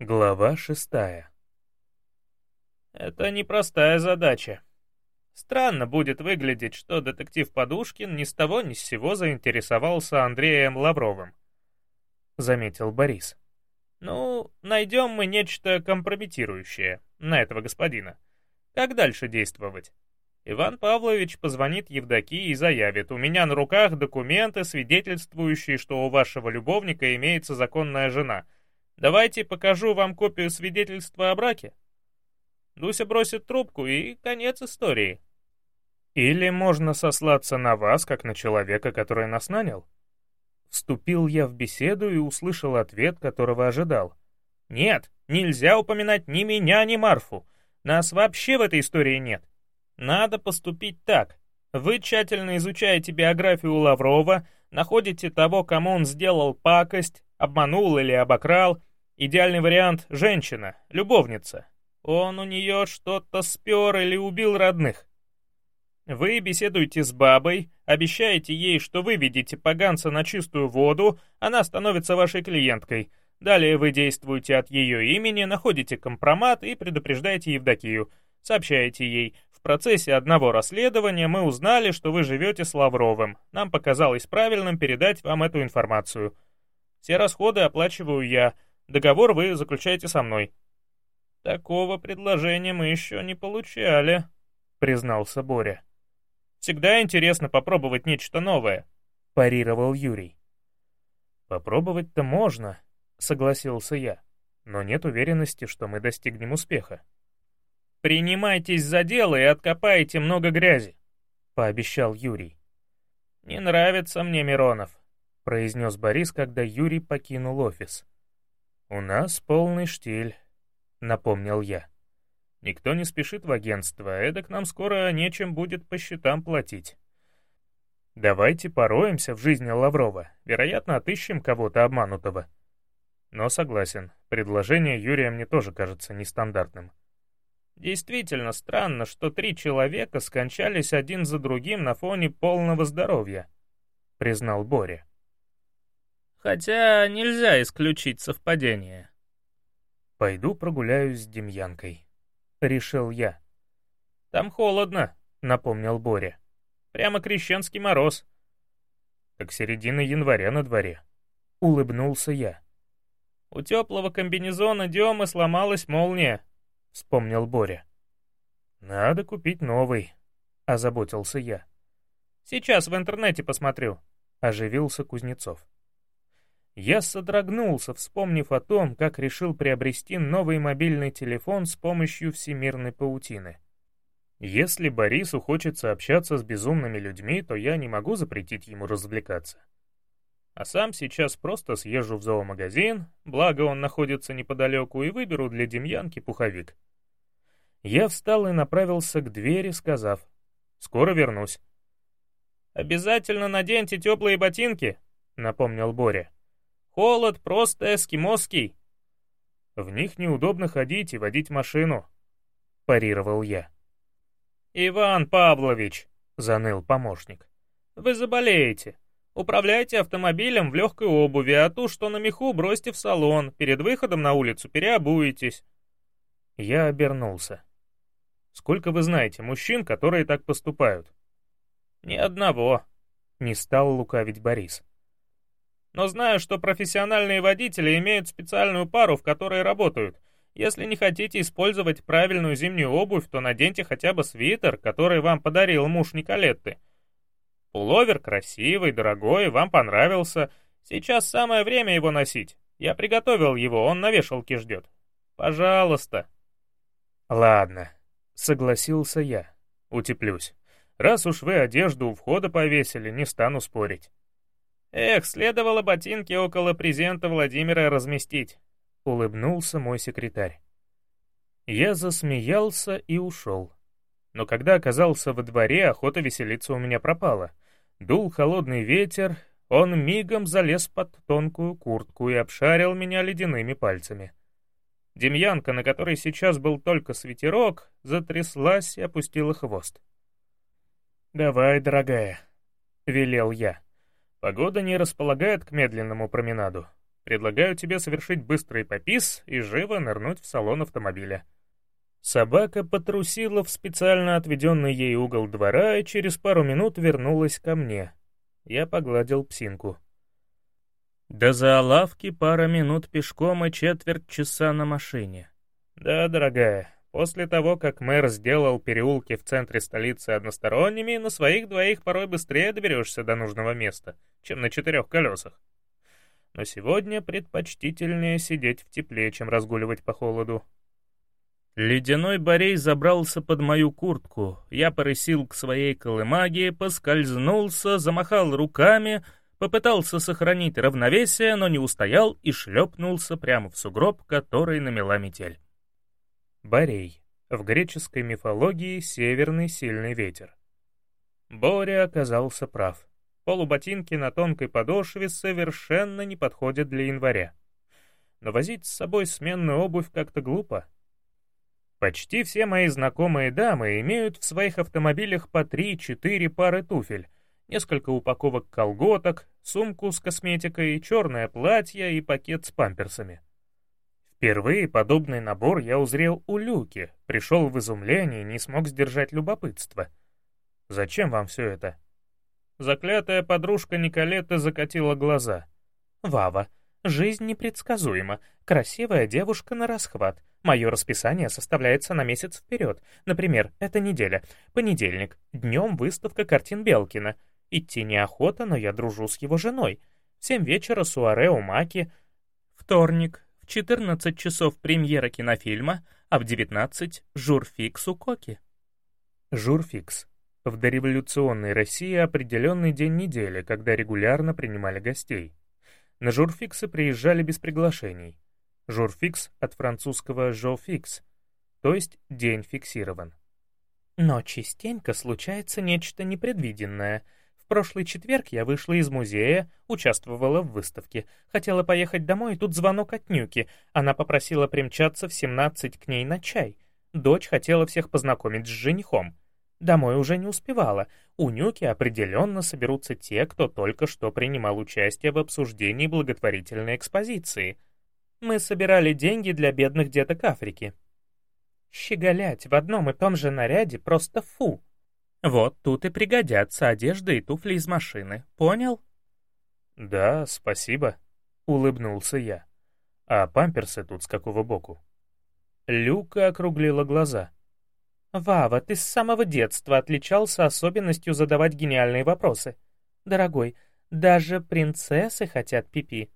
Глава шестая. Это непростая задача. Странно будет выглядеть, что детектив Подушкин ни с того ни с сего заинтересовался Андреем Лавровым. Заметил Борис. Ну, найдем мы нечто компрометирующее на этого господина. Как дальше действовать? Иван Павлович позвонит Евдокии и заявит, у меня на руках документы, свидетельствующие, что у вашего любовника имеется законная жена — Давайте покажу вам копию свидетельства о браке. Дуся бросит трубку, и конец истории. Или можно сослаться на вас, как на человека, который нас нанял? Вступил я в беседу и услышал ответ, которого ожидал. Нет, нельзя упоминать ни меня, ни Марфу. Нас вообще в этой истории нет. Надо поступить так. Вы тщательно изучаете биографию Лаврова, находите того, кому он сделал пакость, обманул или обокрал. Идеальный вариант — женщина, любовница. Он у нее что-то спер или убил родных. Вы беседуете с бабой, обещаете ей, что выведете поганца на чистую воду, она становится вашей клиенткой. Далее вы действуете от ее имени, находите компромат и предупреждаете Евдокию. Сообщаете ей, в процессе одного расследования мы узнали, что вы живете с Лавровым. Нам показалось правильным передать вам эту информацию. Все расходы оплачиваю я. Договор вы заключаете со мной». «Такого предложения мы еще не получали», — признался Боря. «Всегда интересно попробовать нечто новое», — парировал Юрий. «Попробовать-то можно», — согласился я, «но нет уверенности, что мы достигнем успеха». «Принимайтесь за дело и откопаете много грязи», — пообещал Юрий. «Не нравится мне Миронов», — произнес Борис, когда Юрий покинул офис. «У нас полный штиль», — напомнил я. «Никто не спешит в агентство, эдак нам скоро нечем будет по счетам платить. Давайте пороемся в жизни Лаврова, вероятно, отыщем кого-то обманутого». Но согласен, предложение Юрия мне тоже кажется нестандартным. Действительно странно, что три человека скончались один за другим на фоне полного здоровья, признал Боря. Хотя нельзя исключить совпадение. «Пойду прогуляюсь с Демьянкой», — решил я. «Там холодно», — напомнил Боря. «Прямо крещенский мороз». «Так середина января на дворе», — улыбнулся я. «У теплого комбинезона Демы сломалась молния», — вспомнил Боря. «Надо купить новый», — озаботился я. «Сейчас в интернете посмотрю», — оживился Кузнецов. Я содрогнулся, вспомнив о том, как решил приобрести новый мобильный телефон с помощью всемирной паутины. Если Борису хочется общаться с безумными людьми, то я не могу запретить ему развлекаться. А сам сейчас просто съезжу в зоомагазин, благо он находится неподалеку, и выберу для Демьянки пуховик. Я встал и направился к двери, сказав, «Скоро вернусь». «Обязательно наденьте теплые ботинки», — напомнил Боря. Холод просто эскимосский. В них неудобно ходить и водить машину, парировал я. Иван Павлович, заныл помощник, вы заболеете. Управляйте автомобилем в легкой обуви, а ту, что на меху, бросьте в салон. Перед выходом на улицу переобуетесь. Я обернулся. Сколько вы знаете мужчин, которые так поступают? Ни одного. Не стал лукавить Борис но знаю, что профессиональные водители имеют специальную пару, в которой работают. Если не хотите использовать правильную зимнюю обувь, то наденьте хотя бы свитер, который вам подарил муж Николетты. Пуловер красивый, дорогой, вам понравился. Сейчас самое время его носить. Я приготовил его, он на вешалке ждет. Пожалуйста. Ладно, согласился я. Утеплюсь. Раз уж вы одежду у входа повесили, не стану спорить. Эх, следовало ботинки около презента Владимира разместить. Улыбнулся мой секретарь. Я засмеялся и ушел. Но когда оказался во дворе, охота веселиться у меня пропала. Дул холодный ветер, он мигом залез под тонкую куртку и обшарил меня ледяными пальцами. Демьянка, на которой сейчас был только свитерок, затряслась и опустила хвост. «Давай, дорогая», — велел я. Погода не располагает к медленному променаду. Предлагаю тебе совершить быстрый попис и живо нырнуть в салон автомобиля». Собака потрусила в специально отведенный ей угол двора и через пару минут вернулась ко мне. Я погладил псинку. До зоолавки пара минут пешком и четверть часа на машине. Да, дорогая, после того, как мэр сделал переулки в центре столицы односторонними, на своих двоих порой быстрее доберешься до нужного места, чем на четырех колесах. Но сегодня предпочтительнее сидеть в тепле, чем разгуливать по холоду. Ледяной Борей забрался под мою куртку. Я порысил к своей колымаге, поскользнулся, замахал руками, попытался сохранить равновесие, но не устоял и шлепнулся прямо в сугроб, который намела метель. Борей. В греческой мифологии северный сильный ветер. Боря оказался прав. Полуботинки на тонкой подошве совершенно не подходят для января. Но возить с собой сменную обувь как-то глупо. Почти все мои знакомые дамы имеют в своих автомобилях по 3-4 пары туфель, несколько упаковок колготок, сумку с косметикой, черное платье и пакет с памперсами. Впервые подобный набор я узрел у Люки, пришел в изумление и не смог сдержать любопытство. «Зачем вам все это?» Заклятая подружка Николета закатила глаза. «Вава, жизнь непредсказуема, красивая девушка на расхват, Мое расписание составляется на месяц вперед. Например, эта неделя. Понедельник. Днем выставка картин Белкина. Идти неохота, но я дружу с его женой. В семь вечера суаре у Маки. Вторник. В 14 часов премьера кинофильма, а в 19 — журфикс у Коки. Журфикс. В дореволюционной России определенный день недели, когда регулярно принимали гостей. На журфиксы приезжали без приглашений. Журфикс от французского «jour fixe», то есть день фиксирован. Но частенько случается нечто непредвиденное. В прошлый четверг я вышла из музея, участвовала в выставке. Хотела поехать домой, и тут звонок от Нюки. Она попросила примчаться в 17 к ней на чай. Дочь хотела всех познакомить с женихом. Домой уже не успевала. У Нюки определенно соберутся те, кто только что принимал участие в обсуждении благотворительной экспозиции — мы собирали деньги для бедных деток Африки. Щеголять в одном и том же наряде просто фу. Вот тут и пригодятся одежда и туфли из машины, понял? Да, спасибо, улыбнулся я. А памперсы тут с какого боку? Люка округлила глаза. «Вава, ты с самого детства отличался особенностью задавать гениальные вопросы. Дорогой, даже принцессы хотят пипи. -пи.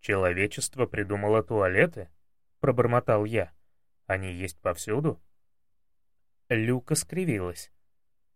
«Человечество придумало туалеты?» — пробормотал я. «Они есть повсюду?» Люка скривилась.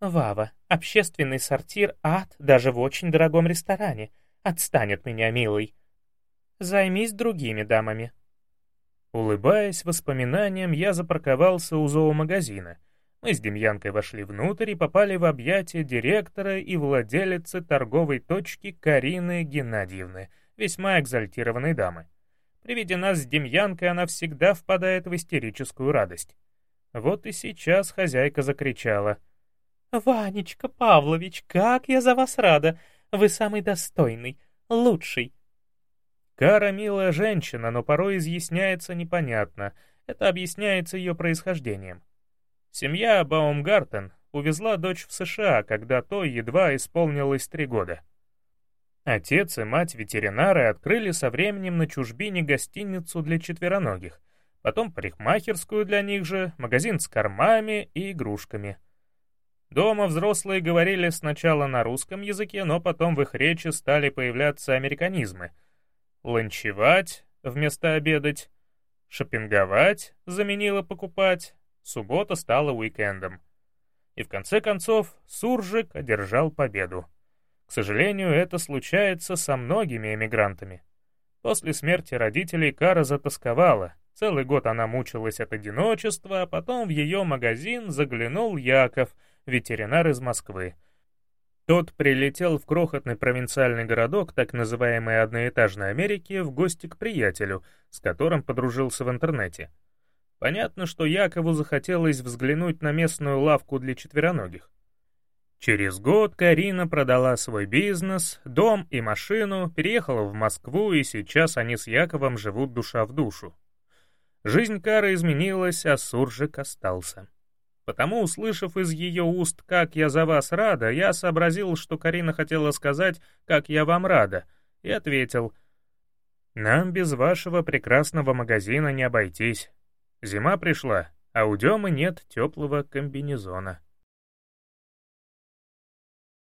«Вава, общественный сортир — ад даже в очень дорогом ресторане. Отстань от меня, милый. Займись другими дамами». Улыбаясь воспоминаниям, я запарковался у зоомагазина. Мы с Демьянкой вошли внутрь и попали в объятия директора и владелицы торговой точки Карины Геннадьевны — весьма экзальтированной дамы. При виде нас с Демьянкой она всегда впадает в истерическую радость. Вот и сейчас хозяйка закричала. «Ванечка Павлович, как я за вас рада! Вы самый достойный, лучший!» Кара милая женщина, но порой изъясняется непонятно. Это объясняется ее происхождением. Семья Баумгартен увезла дочь в США, когда той едва исполнилось три года. Отец и мать ветеринары открыли со временем на чужбине гостиницу для четвероногих, потом парикмахерскую для них же, магазин с кормами и игрушками. Дома взрослые говорили сначала на русском языке, но потом в их речи стали появляться американизмы. Ланчевать вместо обедать, шопинговать заменило покупать, суббота стала уикендом. И в конце концов Суржик одержал победу. К сожалению, это случается со многими эмигрантами. После смерти родителей Кара затасковала. Целый год она мучилась от одиночества, а потом в ее магазин заглянул Яков, ветеринар из Москвы. Тот прилетел в крохотный провинциальный городок так называемой одноэтажной Америки в гости к приятелю, с которым подружился в интернете. Понятно, что Якову захотелось взглянуть на местную лавку для четвероногих. Через год Карина продала свой бизнес, дом и машину, переехала в Москву, и сейчас они с Яковом живут душа в душу. Жизнь Кары изменилась, а суржик остался. Потому, услышав из ее уст «как я за вас рада», я сообразил, что Карина хотела сказать «как я вам рада», и ответил «Нам без вашего прекрасного магазина не обойтись. Зима пришла, а у Демы нет теплого комбинезона».